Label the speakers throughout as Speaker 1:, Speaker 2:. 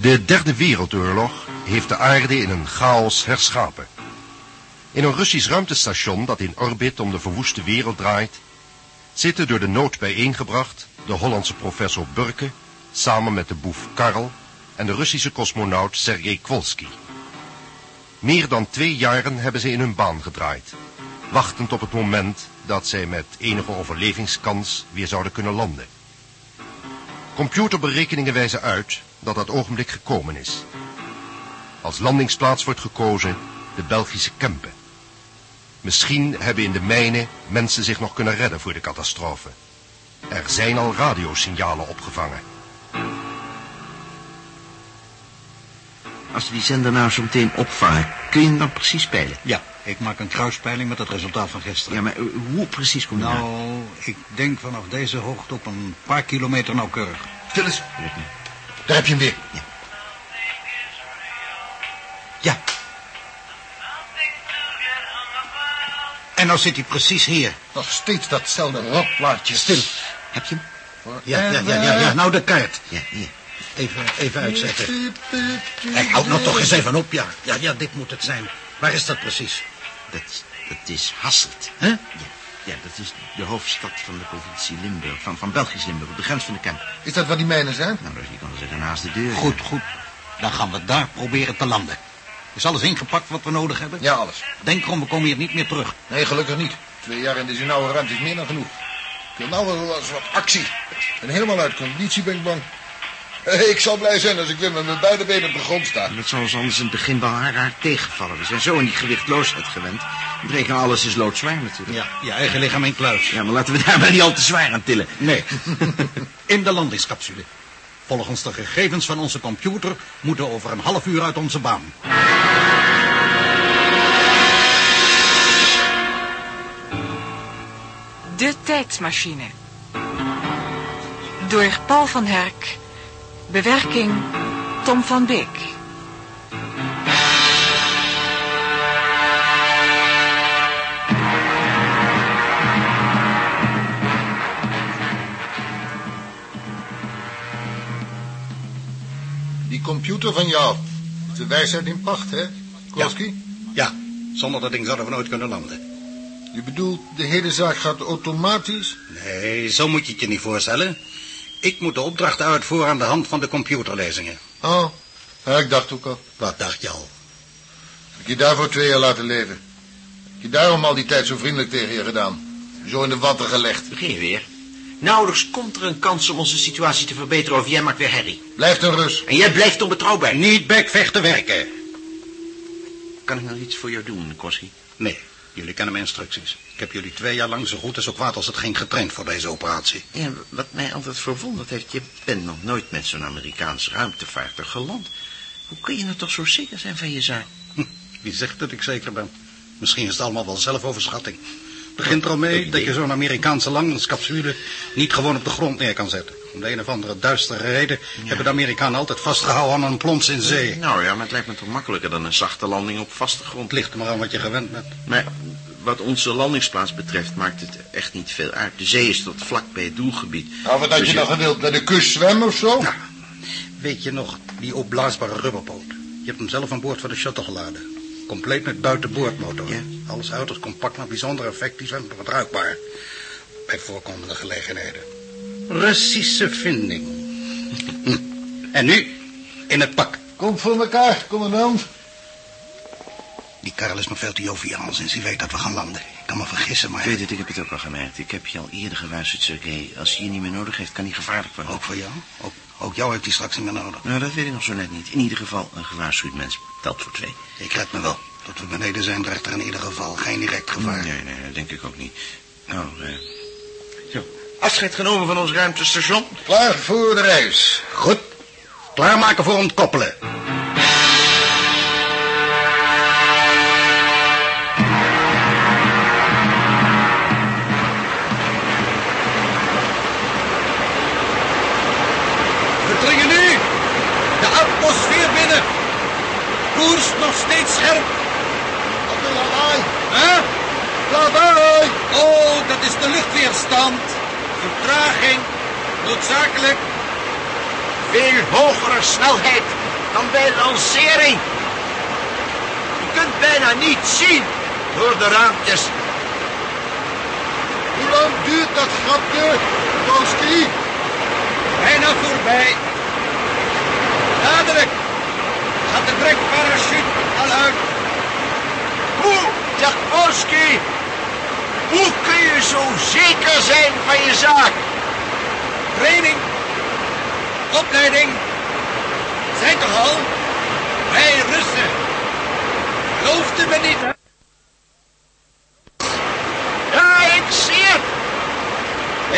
Speaker 1: De derde wereldoorlog heeft de aarde in een chaos herschapen. In een Russisch ruimtestation dat in orbit om de verwoeste wereld draait, zitten door de nood bijeengebracht de Hollandse professor Burke, samen met de boef Karl en de Russische cosmonaut Sergei Kwolski. Meer dan twee jaren hebben ze in hun baan gedraaid, wachtend op het moment dat zij met enige overlevingskans weer zouden kunnen landen. Computerberekeningen wijzen uit dat dat ogenblik gekomen is. Als landingsplaats wordt gekozen de Belgische Kempen. Misschien hebben in de mijnen mensen zich nog kunnen redden voor de catastrofe. Er zijn al radiosignalen opgevangen.
Speaker 2: Als we die zender nou zo meteen opvangen, kun je hem dan precies spelen?
Speaker 3: Ja, ik maak een kruispeiling met het resultaat van gisteren.
Speaker 2: Ja, maar eh, hoe precies kom je daar?
Speaker 3: Nou, ik denk vanaf deze hoogte op een paar kilometer nauwkeurig.
Speaker 4: Stil eens. Daar heb je hem weer.
Speaker 3: Ja. En nou zit hij precies hier.
Speaker 4: Nog steeds datzelfde rotplaatje.
Speaker 3: Stil.
Speaker 2: Heb je hem?
Speaker 3: Ja, ja, ja, ja, ja. Nou de kaart.
Speaker 2: Ja, hier.
Speaker 3: Even, even uitzetten. Hey, houd nou toch eens even op, ja. Ja, ja, dit moet het zijn. Waar is dat precies?
Speaker 2: Dat, dat is Hasselt.
Speaker 3: Hè?
Speaker 2: Ja, ja, dat is de hoofdstad van de provincie Limburg, van, van Belgisch Limburg, op de grens van de Kemp.
Speaker 4: Is dat waar die mijnen zijn?
Speaker 2: Nou, dus je kan zeggen naast de deur.
Speaker 3: Goed, goed. Dan gaan we daar proberen te landen. Is alles ingepakt wat we nodig hebben?
Speaker 4: Ja, alles.
Speaker 3: Denk erom, we komen hier niet meer terug.
Speaker 4: Nee, gelukkig niet. Twee jaar in deze nauwe ruimte is meer dan genoeg. Ik wil nou wel eens wat actie. En helemaal uit conditie ben ik bang. Eh, Ik zal blij zijn als ik weer met mijn beide benen op de grond sta.
Speaker 2: Dat zal ons anders in het begin wel haar, haar tegenvallen. We zijn zo in die gewichtloosheid gewend. We rekenen alles is loodzwaar natuurlijk.
Speaker 3: Ja, je eigen lichaam in kluis.
Speaker 2: Ja, maar laten we daar maar niet al te zwaar aan tillen.
Speaker 3: Nee. In de landingscapsule. Volgens de gegevens van onze computer moeten we over een half uur uit onze baan.
Speaker 5: De tijdmachine. Door Paul van Herk. Bewerking Tom van Beek.
Speaker 4: Die computer van jou. Is de wijsheid in pacht, hè? Kowalski?
Speaker 3: Ja, zonder dat ding zouden we nooit kunnen landen.
Speaker 4: Je bedoelt, de hele zaak gaat automatisch?
Speaker 3: Nee, zo moet je het je niet voorstellen. Ik moet de opdrachten uitvoeren aan de hand van de computerlezingen.
Speaker 4: Oh, ja, ik dacht ook al.
Speaker 3: Wat dacht je al?
Speaker 4: Heb ik je daarvoor twee jaar laten leven? Heb je daarom al die tijd zo vriendelijk tegen je gedaan? Zo in de watten gelegd.
Speaker 2: Begin je weer. Nauwelijks komt er een kans om onze situatie te verbeteren of jij maakt weer herrie.
Speaker 4: Blijf een rust.
Speaker 2: En jij blijft onbetrouwbaar.
Speaker 3: Niet bekvechten werken.
Speaker 2: Kan ik nou iets voor jou doen, Koski?
Speaker 3: Nee, jullie kennen mijn instructies. Ik heb jullie twee jaar lang zo goed en zo kwaad als het ging getraind voor deze operatie.
Speaker 2: Ja, wat mij altijd verwonderd heeft, je bent nog nooit met zo'n Amerikaans ruimtevaartuig geland. Hoe kun je nou toch zo zeker zijn van je zaak?
Speaker 3: Hm, Wie zegt dat ik zeker ben? Misschien is het allemaal wel zelfoverschatting. Het begint er al mee dat je zo'n Amerikaanse landingscapsule niet gewoon op de grond neer kan zetten. Om de een of andere duistere reden hebben de Amerikanen altijd vastgehouden aan een plons in zee.
Speaker 2: Nou ja, maar het lijkt me toch makkelijker dan een zachte landing op vaste grond.
Speaker 3: Het ligt er maar aan wat je gewend bent.
Speaker 2: Maar wat onze landingsplaats betreft maakt het echt niet veel uit. De zee is tot vlak bij het doelgebied.
Speaker 4: Nou, wat had
Speaker 2: Dus
Speaker 4: je dan gewild? Bij de kust zwemmen of zo?
Speaker 3: Nou, weet je nog die opblaasbare rubberboot? Je hebt hem zelf aan boord van de shuttle geladen. Compleet met buitenboordmotor.
Speaker 2: Ja.
Speaker 3: Alles uiterst compact, maar bijzonder effectief en gebruikbaar. Bij voorkomende gelegenheden. Russische vinding. En nu, in het pak.
Speaker 4: Kom voor elkaar, commandant.
Speaker 3: Die Karel is nog veel te joviaal sinds hij weet dat we gaan landen. Ik kan me vergissen, maar...
Speaker 2: Ik weet het, ik heb het ook al gemerkt. Ik heb je al eerder gewaarschuwd, Sergej. Als je je niet meer nodig heeft, kan hij gevaarlijk worden.
Speaker 3: Ook voor jou? Ook, ook jou heeft hij straks niet meer nodig.
Speaker 2: Nou, dat weet ik nog zo net niet. In ieder geval, een gewaarschuwd mens telt voor twee.
Speaker 3: Ik red me wel. Tot we beneden zijn dreigt er in ieder geval geen direct gevaar.
Speaker 2: Nee, nee, dat denk ik ook niet. Nou, eh... Zo, afscheid genomen van ons ruimtestation.
Speaker 4: Klaar voor de reis.
Speaker 3: Goed. Klaarmaken voor ontkoppelen.
Speaker 6: We dringen nu de atmosfeer binnen. Koers nog steeds scherp.
Speaker 4: Wat een lawaai.
Speaker 6: Hè?
Speaker 4: Lawaai.
Speaker 6: Oh, dat is de luchtweerstand. Vertraging. Noodzakelijk.
Speaker 2: Veel hogere snelheid dan bij lancering. Je kunt bijna niet zien door de raampjes.
Speaker 4: Hoe lang duurt dat grapje, Polski?
Speaker 6: Bijna voorbij. Dadelijk. Gaat de trekparachute al uit.
Speaker 2: Hoe, Tchaikovsky? Hoe kun je zo zeker zijn van je zaak?
Speaker 6: Training. Opleiding. Zijn toch al? Wij Russen. Geloofde me niet?
Speaker 2: Ja, ik zie het.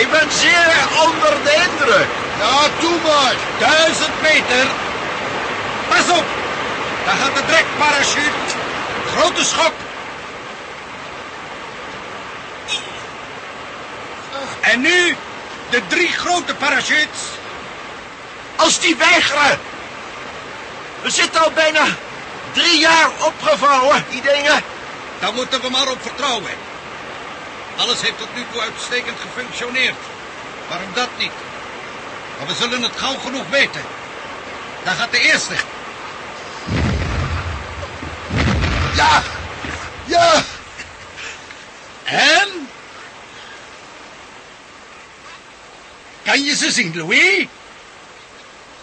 Speaker 2: Ik ben zeer onder de indruk.
Speaker 4: Ja, doe maar.
Speaker 6: Duizend meter. Pas op. Daar gaat de trekparachute. Grote schok. En nu de drie grote parachutes.
Speaker 2: Als die weigeren. We zitten al bijna drie jaar opgevouwen, die dingen.
Speaker 6: Daar moeten we maar op vertrouwen. Alles heeft tot nu toe uitstekend gefunctioneerd. Waarom dat niet? Maar we zullen het gauw genoeg weten. Daar gaat de eerste.
Speaker 4: Ja, ja.
Speaker 6: En? Kan je ze zien, Louis?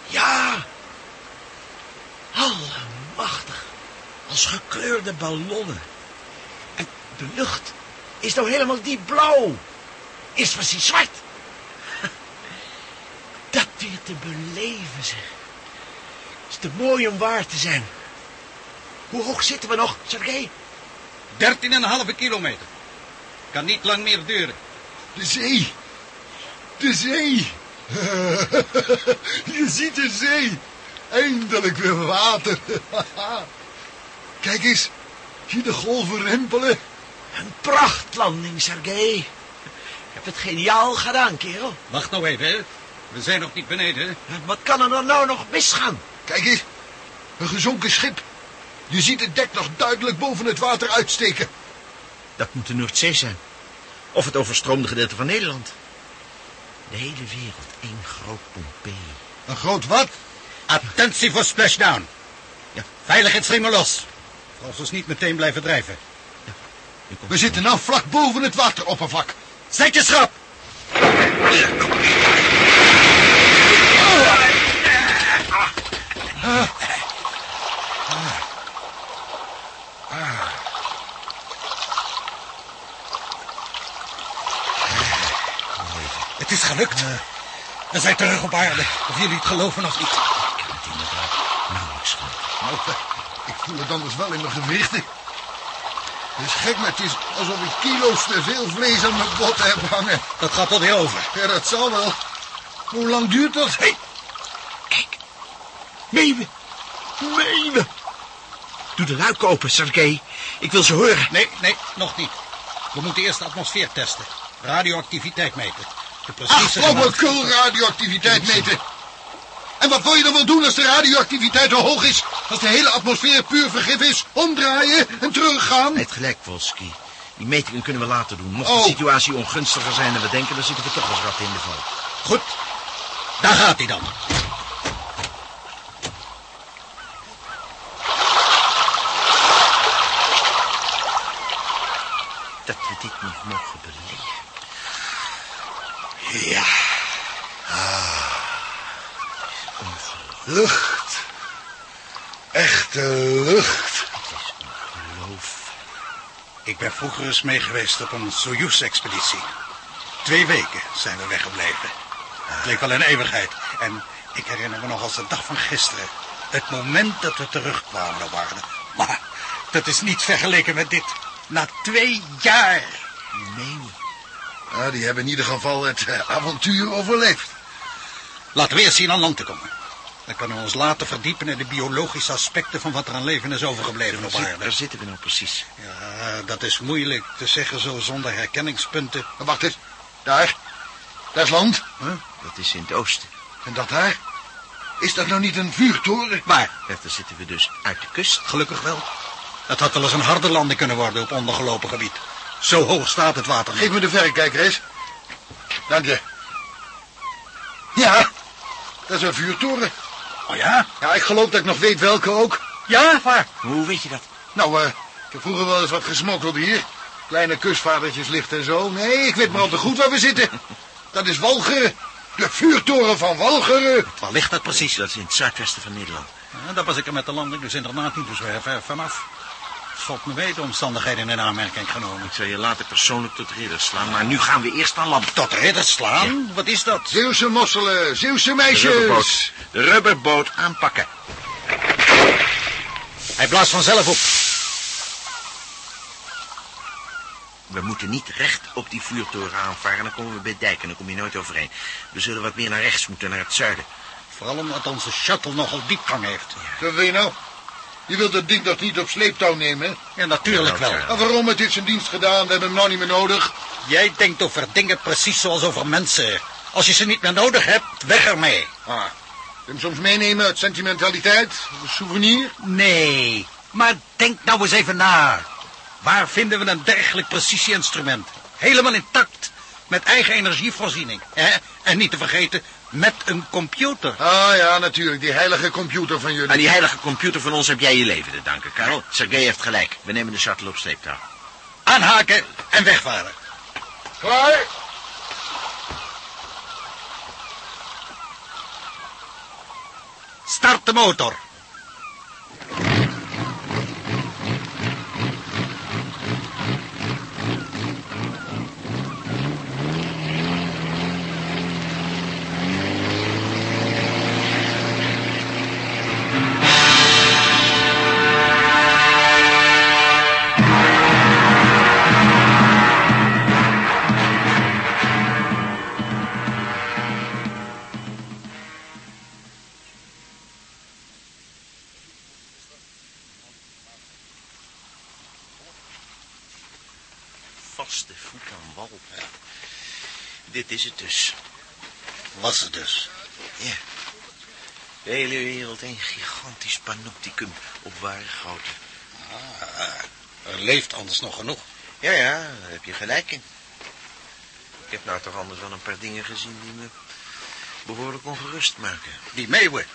Speaker 2: Ja. Allemachtig. Als gekleurde ballonnen. En de lucht is nou helemaal diep blauw. Is precies zwart. Dat weer te beleven, zeg. Is te mooi om waar te zijn. Hoe hoog zitten we nog, Sergej?
Speaker 6: 13,5 kilometer. Kan niet lang meer duren.
Speaker 4: De zee. De zee. Je ziet de zee. Eindelijk weer water. Kijk eens. Zie de golven rimpelen.
Speaker 2: Een prachtlanding, Sergej. Je hebt het geniaal gedaan, kerel.
Speaker 6: Wacht nou even, hè. We zijn nog niet beneden.
Speaker 2: Wat kan er dan nou nog misgaan?
Speaker 4: Kijk eens. Een gezonken schip. Je ziet het dek nog duidelijk boven het water uitsteken.
Speaker 2: Dat moet de Noordzee zijn. Of het overstroomde gedeelte van Nederland. De hele wereld, één groot Pompeii.
Speaker 4: Een groot wat?
Speaker 6: Attentie voor splashdown.
Speaker 2: Ja.
Speaker 6: Veiligheidsringen los. Als we ons niet meteen blijven drijven.
Speaker 4: We zitten nou vlak boven het wateroppervlak.
Speaker 6: Zet je schrap. Het is gelukt. We zijn terug op aarde. Of jullie het geloven of niet.
Speaker 2: nauwelijks van.
Speaker 4: Nou, ik voel het anders wel in mijn gewrichten. Het is gek, maar het is alsof ik kilo's te veel vlees aan mijn botten heb hangen.
Speaker 6: Dat gaat alweer over.
Speaker 4: Ja, dat zal wel. Hoe lang duurt dat?
Speaker 2: Hey, kijk. Meeuwen. Meeuwen. Doe de luik open, Sergej. Ik wil ze horen.
Speaker 6: Nee, nee, nog niet. We moeten eerst de atmosfeer testen. Radioactiviteit meten. De precieze
Speaker 4: Ach, flauwekul radioactiviteit meten. En wat wil je dan wel doen als de radioactiviteit te hoog is? Als de hele atmosfeer puur vergif is? Omdraaien en teruggaan?
Speaker 2: Het gelijk, Volski. Die metingen kunnen we later doen. Mocht
Speaker 4: Oh.
Speaker 2: de situatie ongunstiger zijn dan we denken, dan zitten we toch als ratten in de val.
Speaker 6: Goed, daar gaat hij dan.
Speaker 2: Dat we dit nog mogen beleven.
Speaker 4: Ja. Lucht. Echte lucht.
Speaker 2: Geloof.
Speaker 3: Ik ben vroeger eens mee geweest op een Soyuz-expeditie. Twee weken zijn we weggebleven. Het leek wel een eeuwigheid. En ik herinner me nog als de dag van gisteren. Het moment dat we terugkwamen op aarde. Maar dat is niet vergeleken met dit. Na twee jaar.
Speaker 4: Ja, die hebben in ieder geval het eh, avontuur overleefd.
Speaker 3: Laten we eerst zien aan land te komen. Dan kunnen we ons later verdiepen in de biologische aspecten van wat er aan leven is overgebleven op aarde.
Speaker 2: Waar zitten we nou precies?
Speaker 3: Ja, dat is moeilijk te zeggen zo zonder herkenningspunten.
Speaker 4: Maar wacht eens. Daar. Daar is land.
Speaker 2: Huh? Dat is in het oosten.
Speaker 4: En dat daar? Is dat nou niet een vuurtoren?
Speaker 3: Maar
Speaker 2: Ja, daar zitten we dus uit de kust.
Speaker 3: Gelukkig wel. Het had wel eens een harde landing kunnen worden op ondergelopen gebied. Zo hoog staat het water.
Speaker 4: Geef me de verrekijker eens. Dank je. Ja, dat is een vuurtoren.
Speaker 3: Oh ja?
Speaker 4: Ja, ik geloof dat ik nog weet welke ook.
Speaker 3: Ja, waar?
Speaker 2: Hoe weet je dat?
Speaker 4: Nou, eh, ik heb vroeger wel eens wat gesmokkeld hier. Kleine kustvadertjes licht en zo. Nee, ik weet maar al te goed waar we zitten. Dat is Walcheren. De vuurtoren van Walcheren.
Speaker 3: Waar ligt dat precies?
Speaker 2: Dat is in het zuidwesten van Nederland.
Speaker 3: Ja, daar was ik er met de landing dus inderdaad niet zo ver, ver vanaf. Mee de omstandigheden in aanmerking genomen.
Speaker 2: Ik zal je later persoonlijk tot ridder slaan, maar nu gaan we eerst naar land.
Speaker 3: Tot ridder slaan? Wat is dat?
Speaker 4: Zeeuwse mosselen, Zeeuwse
Speaker 2: De
Speaker 4: meisjes.
Speaker 2: rubberboot. De rubberboot aanpakken.
Speaker 3: Hij blaast vanzelf op.
Speaker 2: We moeten niet recht op die vuurtoren aanvaren, dan komen we bij dijk en dan kom je nooit overheen. We zullen wat meer naar rechts moeten, naar het zuiden.
Speaker 3: Vooral omdat onze shuttle nogal diepgang heeft.
Speaker 4: Wat wil je nou? Je wilt het ding toch niet op sleeptouw nemen?
Speaker 3: Ja, natuurlijk wel.
Speaker 4: En waarom? Het heeft zijn dienst gedaan. We hebben hem nou niet meer nodig.
Speaker 3: Jij denkt over dingen precies zoals over mensen. Als je ze niet meer nodig hebt, weg ermee.
Speaker 4: Ah, wil je hem soms meenemen uit sentimentaliteit? Een souvenir?
Speaker 3: Nee, maar denk nou eens even na. Waar vinden we een dergelijk precisie-instrument? Helemaal intact, met eigen energievoorziening. Hè? En niet te vergeten, met een computer.
Speaker 4: Ah ja, natuurlijk. Die heilige computer van jullie.
Speaker 2: Aan die heilige computer van ons heb jij je leven te danken, Karel. Sergej heeft gelijk. We nemen de shuttle op sleeptouw.
Speaker 3: Aanhaken en wegvaren.
Speaker 4: Klaar?
Speaker 3: Start de motor.
Speaker 2: Vaste voet aan wal. Dit is het dus.
Speaker 3: Was het dus.
Speaker 2: Ja. De hele wereld een gigantisch panopticum op ware grootte.
Speaker 3: Er leeft anders nog genoeg.
Speaker 2: Ja, ja, daar heb je gelijk in. Ik heb nou toch anders wel een paar dingen gezien die me behoorlijk ongerust maken.
Speaker 3: Die meeuwen.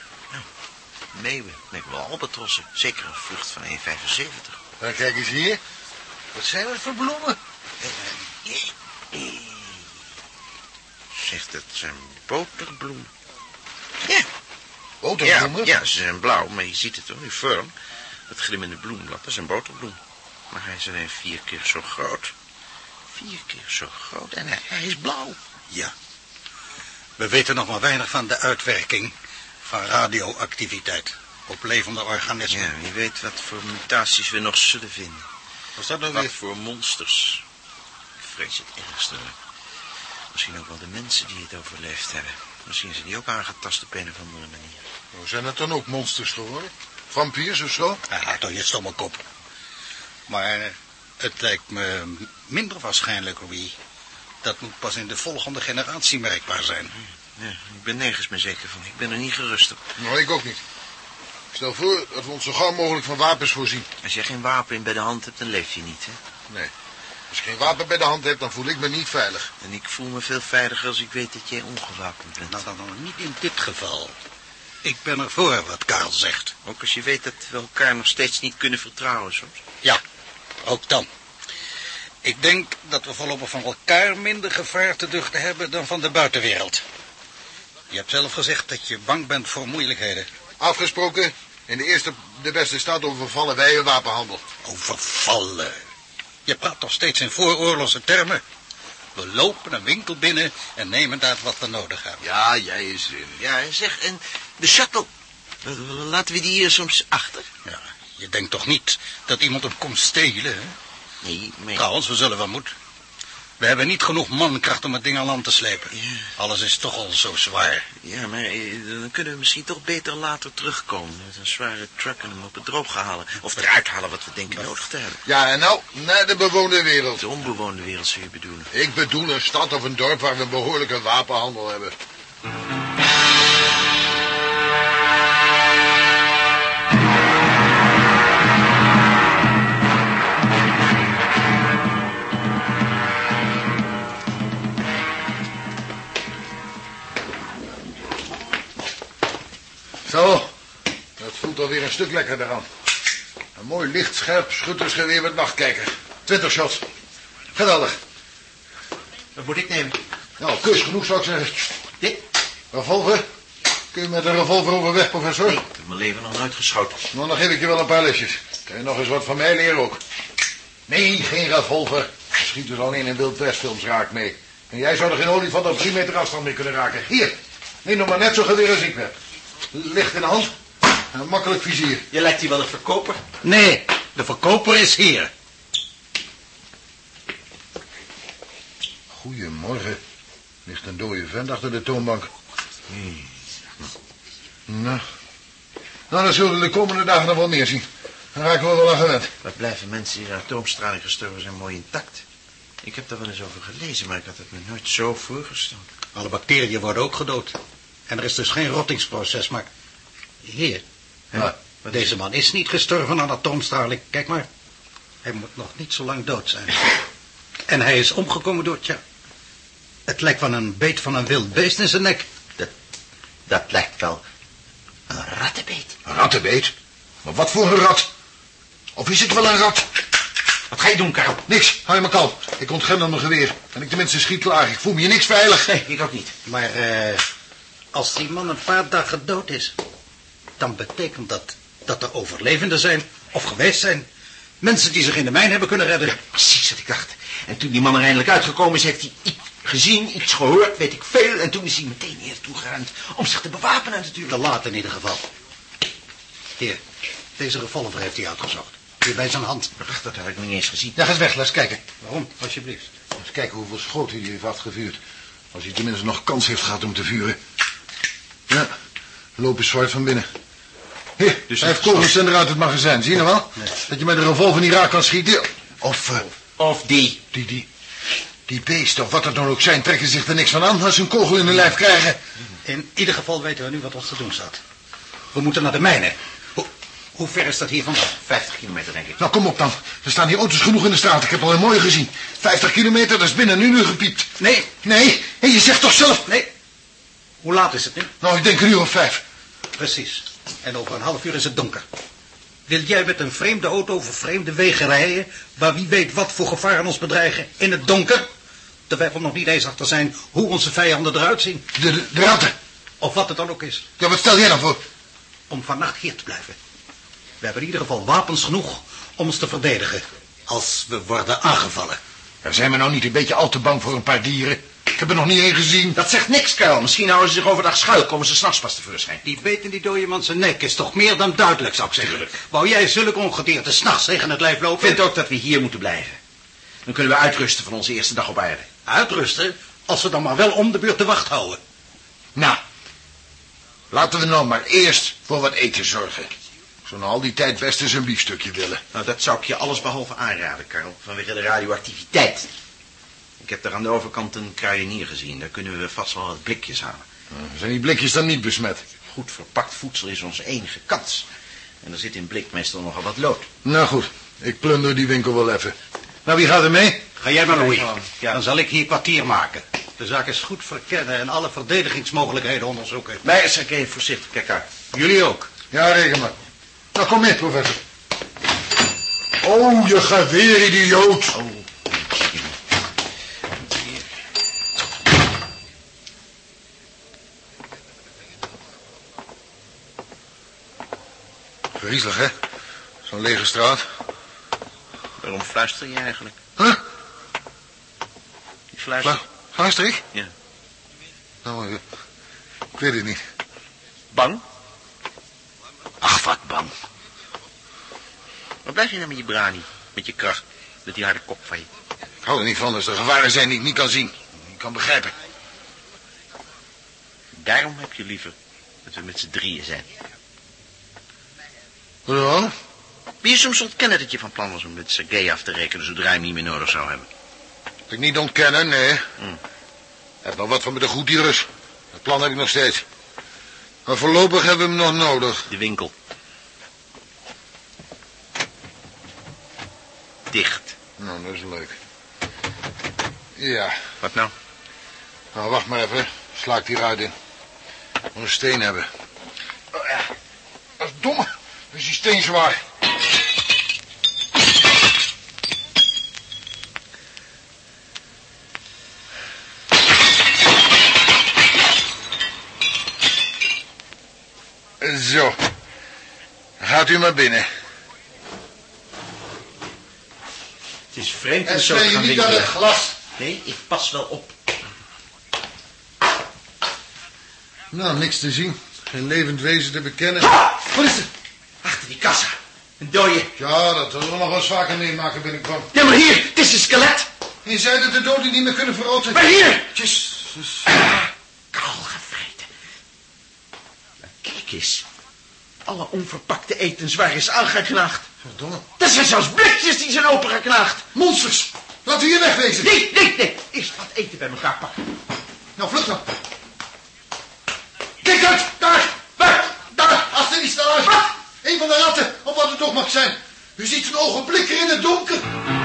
Speaker 2: Meeuwen, nee, wel albatrossen. Zeker een vlucht van 1,75.
Speaker 4: Dan kijk eens hier. Wat zijn dat voor bloemen?
Speaker 2: Zegt het zijn boterbloemen. Ja, ja,
Speaker 4: Boterbloemen?
Speaker 2: ja, ze zijn blauw, maar je ziet het vorm. Het glimmende bloemblad, dat is een boterbloem. Maar hij is alleen vier keer zo groot. Vier keer zo groot en hij, hij is blauw.
Speaker 3: Ja. We weten nog maar weinig van de uitwerking van radioactiviteit op levende organismen.
Speaker 2: Ja, wie weet wat voor mutaties we nog zullen vinden.
Speaker 4: Wat is dat nou
Speaker 2: Wat
Speaker 4: weer?
Speaker 2: voor monsters. Ik vrees het ergste. Misschien ook wel de mensen die het overleefd hebben. Misschien zijn die ook aangetast op een of andere manier.
Speaker 4: Zijn het dan ook monsters geworden? Vampiers of zo?
Speaker 3: Ja, toch je stomme kop. Maar het lijkt me minder waarschijnlijk, Louis. Dat moet pas in de volgende generatie merkbaar zijn.
Speaker 2: Ja, ik ben nergens meer zeker van. Ik ben er niet gerust op.
Speaker 4: Nou, ik ook niet. Ik stel voor dat we ons zo gauw mogelijk van wapens voorzien.
Speaker 2: Als je geen wapen in bij de hand hebt, dan leef je niet, hè?
Speaker 4: Nee. Als je geen wapen bij de hand hebt, dan voel ik me niet veilig.
Speaker 2: En ik voel me veel veiliger als ik weet dat jij ongewapend bent.
Speaker 3: Nou, dan nog niet in dit geval. Ik ben er voor wat Karel zegt.
Speaker 2: Ook als je weet dat we elkaar nog steeds niet kunnen vertrouwen soms.
Speaker 3: Ja, ook dan. Ik denk dat we voorlopig van elkaar minder gevaar te duchten hebben dan van de buitenwereld. Je hebt zelf gezegd dat je bang bent voor moeilijkheden.
Speaker 4: Afgesproken. In de eerste, de beste staat overvallen wij een wapenhandel.
Speaker 3: Overvallen. Je praat toch steeds in vooroorlogse termen. We lopen een winkel binnen en nemen daar wat we nodig hebben.
Speaker 4: Ja, jij is.
Speaker 2: Ja, zeg, en de shuttle. Laten we die hier soms achter?
Speaker 3: Ja, je denkt toch niet dat iemand hem komt stelen, hè?
Speaker 2: Nee, nee.
Speaker 3: Trouwens, we zullen wel moeten. We hebben niet genoeg mankracht om het ding aan land te slepen.
Speaker 2: Ja.
Speaker 3: Alles is toch al zo zwaar.
Speaker 2: Ja, maar eh, dan kunnen we misschien toch beter later terugkomen. Met een zware truck en hem op het droog halen. Of eruit halen wat we denken nodig te hebben.
Speaker 4: Ja, en nou, naar de bewoonde wereld.
Speaker 2: De onbewoonde wereld zou je bedoelen.
Speaker 4: Ik bedoel een stad of een dorp waar we een behoorlijke wapenhandel hebben. Een stuk lekkerder aan. Een mooi licht, scherp schuttersgeweer met nachtkijker. 20 shots. Geweldig.
Speaker 2: Wat moet ik nemen?
Speaker 4: Nou, kus genoeg zou ik zeggen.
Speaker 2: Dit?
Speaker 4: Revolver? Kun je met een revolver overweg, professor?
Speaker 2: Nee, ik heb mijn leven nog nooit geschoten.
Speaker 4: Nou, dan geef ik je wel een paar lesjes. Kan je nog eens wat van mij leren ook. Nee, geen revolver. Schiet dus alleen in Wild Westfilms raak mee. En jij zou er geen olifant op drie meter afstand mee kunnen raken. Hier, neem nog maar net zo geweer als ik heb. Licht in de hand. En een makkelijk vizier.
Speaker 2: Je lijkt hier wel een verkoper.
Speaker 3: Nee, de verkoper is hier.
Speaker 4: Goedemorgen. Ligt een dode vent achter de toonbank. Nou. Nou, dan zullen we de komende dagen nog wel meer zien. Dan raken we wel aan gewend.
Speaker 2: Wat blijven mensen die aan atoomstraling gestorven zijn mooi intact. Ik heb daar wel eens over gelezen, maar ik had het me nooit zo voorgesteld.
Speaker 3: Alle bacteriën worden ook gedood. En er is dus geen rottingsproces, maar... Hier,
Speaker 4: Ja.
Speaker 3: deze man is niet gestorven aan atoomstraling. Kijk maar. Hij moet nog niet zo lang dood zijn. En hij is omgekomen door, tja... Het lijkt van een beet van een wild beest in zijn nek.
Speaker 2: Dat, dat lijkt wel een rattenbeet.
Speaker 4: Een rattenbeet? Maar wat voor een rat? Of is het wel een rat?
Speaker 2: Wat ga je doen, Karel?
Speaker 4: Niks, hou je maar kalm. Ik ontgrendel mijn geweer. En ik tenminste schiet klaar. Ik voel me hier niks veilig.
Speaker 2: Nee, ik ook niet.
Speaker 3: Maar eh, als die man een paar dagen dood is... dan betekent dat dat er overlevenden zijn of geweest zijn. Mensen die zich in de mijn hebben kunnen redden.
Speaker 2: Precies wat ik dacht. En toen die man er eindelijk uitgekomen is, heeft hij iets gezien, iets gehoord, weet ik veel. En toen is hij meteen hier naartoe gerend om zich te bewapenen natuurlijk.
Speaker 3: Te laat in ieder geval. Hier, deze revolver heeft hij uitgezocht. Hier bij zijn hand.
Speaker 2: Ach, dat had ik nog niet eens gezien.
Speaker 4: Ja, ga eens weg, laat eens kijken.
Speaker 3: Waarom, alsjeblieft?
Speaker 4: Eens kijken hoeveel schoten hij heeft afgevuurd. Als hij tenminste nog kans heeft gehad om te vuren. Ja, lopen zwart van binnen. Hier,
Speaker 2: Dus
Speaker 4: vijf
Speaker 2: het
Speaker 4: kogels zijn er uit het magazijn. Zie je nou wel? Dat je met een revolver niet raak kan schieten. Of, eh,
Speaker 2: Of die.
Speaker 4: die, die, die beesten, of wat het dan ook zijn, trekken zich er niks van aan als ze een kogel in hun lijf krijgen.
Speaker 3: In ieder geval weten we nu wat ons te doen staat. We moeten naar de mijnen. Hoe, hoe ver is dat hier vandaan?
Speaker 2: 50 kilometer, denk ik.
Speaker 4: Nou, kom op dan. Er staan hier auto's genoeg in de straat. Ik heb al een mooie gezien. 50 kilometer, dat is binnen een uur gepiept.
Speaker 3: Nee,
Speaker 4: Nee, hé, je zegt toch zelf...
Speaker 3: nee. Hoe laat is het nu?
Speaker 4: Nou, ik denk een uur of vijf.
Speaker 3: Precies. En over een half uur is het donker. Wil jij met een vreemde auto over vreemde wegen rijden... waar wie weet wat voor gevaren ons bedreigen in het donker... terwijl we nog niet eens achter zijn hoe onze vijanden eruit zien...
Speaker 4: De, de, de ratten.
Speaker 3: of wat het dan ook is...
Speaker 4: Ja, wat stel jij dan voor?
Speaker 3: om vannacht hier te blijven. We hebben in ieder geval wapens genoeg om ons te verdedigen... als we worden aangevallen.
Speaker 4: Ja, zijn we nou niet een beetje al te bang voor een paar dieren? Ik heb er nog niet één gezien.
Speaker 2: Dat zegt niks, Karel. Misschien houden ze zich overdag schuil, komen ze s'nachts pas tevoorschijn.
Speaker 3: Die beet in die dode man zijn nek is toch meer dan duidelijk, zou ik zeggen. Wou jij zulke ongedierte s'nachts tegen het lijf
Speaker 2: Ik
Speaker 3: lopen?
Speaker 2: vind ook dat we hier moeten blijven. Dan kunnen we uitrusten van onze eerste dag op aarde.
Speaker 3: Uitrusten, als we dan maar wel om de beurt de wacht houden.
Speaker 4: Nou, laten we nou maar eerst voor wat eten zorgen. Ik nou al die tijd best eens een biefstukje willen.
Speaker 2: Nou, dat zou ik je alles behalve aanraden, Karel. Vanwege de radioactiviteit. Ik heb daar aan de overkant een kruidenier gezien. Daar kunnen we vast wel wat blikjes halen.
Speaker 4: Uh, Zijn die blikjes dan niet besmet?
Speaker 2: Goed verpakt voedsel is onze enige kans. En er zit in blik meestal nogal wat lood.
Speaker 4: Nou goed, ik plunder die winkel wel even. Nou, wie gaat er mee?
Speaker 3: Ga jij maar, Louis.
Speaker 2: Ja.
Speaker 3: Dan zal ik hier kwartier maken. De zaak is goed verkennen en alle verdedigingsmogelijkheden onderzoeken.
Speaker 2: Mij is er even voorzichtig, kijk uit.
Speaker 3: Jullie ook.
Speaker 4: Ja, reken maar. Nou, kom mee, professor. Oh, je geweer, idioot.
Speaker 2: Oh,
Speaker 4: Griezelig, hè? Zo'n lege straat.
Speaker 2: waarom fluister je eigenlijk?
Speaker 4: Huh?
Speaker 2: Je fluistert.
Speaker 4: Flu- Luister ik?
Speaker 2: Ja.
Speaker 4: Nou, eh, ik weet het niet.
Speaker 2: Bang?
Speaker 4: Ach, wat bang.
Speaker 2: Waar blijf je nou met je brani? Met je kracht? Met die harde kop van je?
Speaker 4: Ik hou er niet van als er gevaren zijn die ik niet kan zien. Niet kan begrijpen.
Speaker 2: Daarom heb je liever dat we met z'n drieën zijn. Wil je soms ontkennen dat je van plan was om met Sergei af te rekenen zodra je hem niet meer nodig zou hebben?
Speaker 4: Ik niet ontkennen, nee.
Speaker 2: Hm.
Speaker 4: Heb nog wat van met de goed die Rus. Dat plan heb ik nog steeds. Maar voorlopig hebben we hem nog nodig.
Speaker 2: De winkel. Dicht.
Speaker 4: Nou, dat is leuk. Ja,
Speaker 2: Wat nou?
Speaker 4: nou wacht maar even. Sla ik die ruit in. Moet een steen hebben. Oh ja, dat is domme. Die steen zwaar. Zo. Gaat u maar binnen.
Speaker 2: Het is vreemd om zo te gaan
Speaker 4: niet aan het glas.
Speaker 2: Nee, ik pas wel op.
Speaker 4: Nou, niks te zien. Geen levend wezen te bekennen.
Speaker 2: Wat is er? Achter die kassa. Een dode.
Speaker 4: Ja, dat zullen we nog wel eens vaker meemaken binnenkwam.
Speaker 2: Ja, maar hier, het is een skelet.
Speaker 4: Je zei dat de doden niet meer kunnen verrotten.
Speaker 2: Maar hier.
Speaker 4: Jezus.
Speaker 2: Kaal gevreten. Ja, Kijk eens. Alle onverpakte etens waren eens aangeknaagd.
Speaker 4: Verdomme.
Speaker 2: Dat zijn zelfs blikjes die zijn opengeknaagd.
Speaker 4: Monsters. Laten we hier wegwezen.
Speaker 2: Nee, nee, nee. Eerst wat eten bij elkaar pakken.
Speaker 4: Nou, vlug dan. Kijk uit. Daar.
Speaker 2: Waar?
Speaker 4: Daar. Achter die snel uit.
Speaker 2: Wat?
Speaker 4: Een van de ratten, of wat het mag zijn. U ziet een ogenblik in het donker.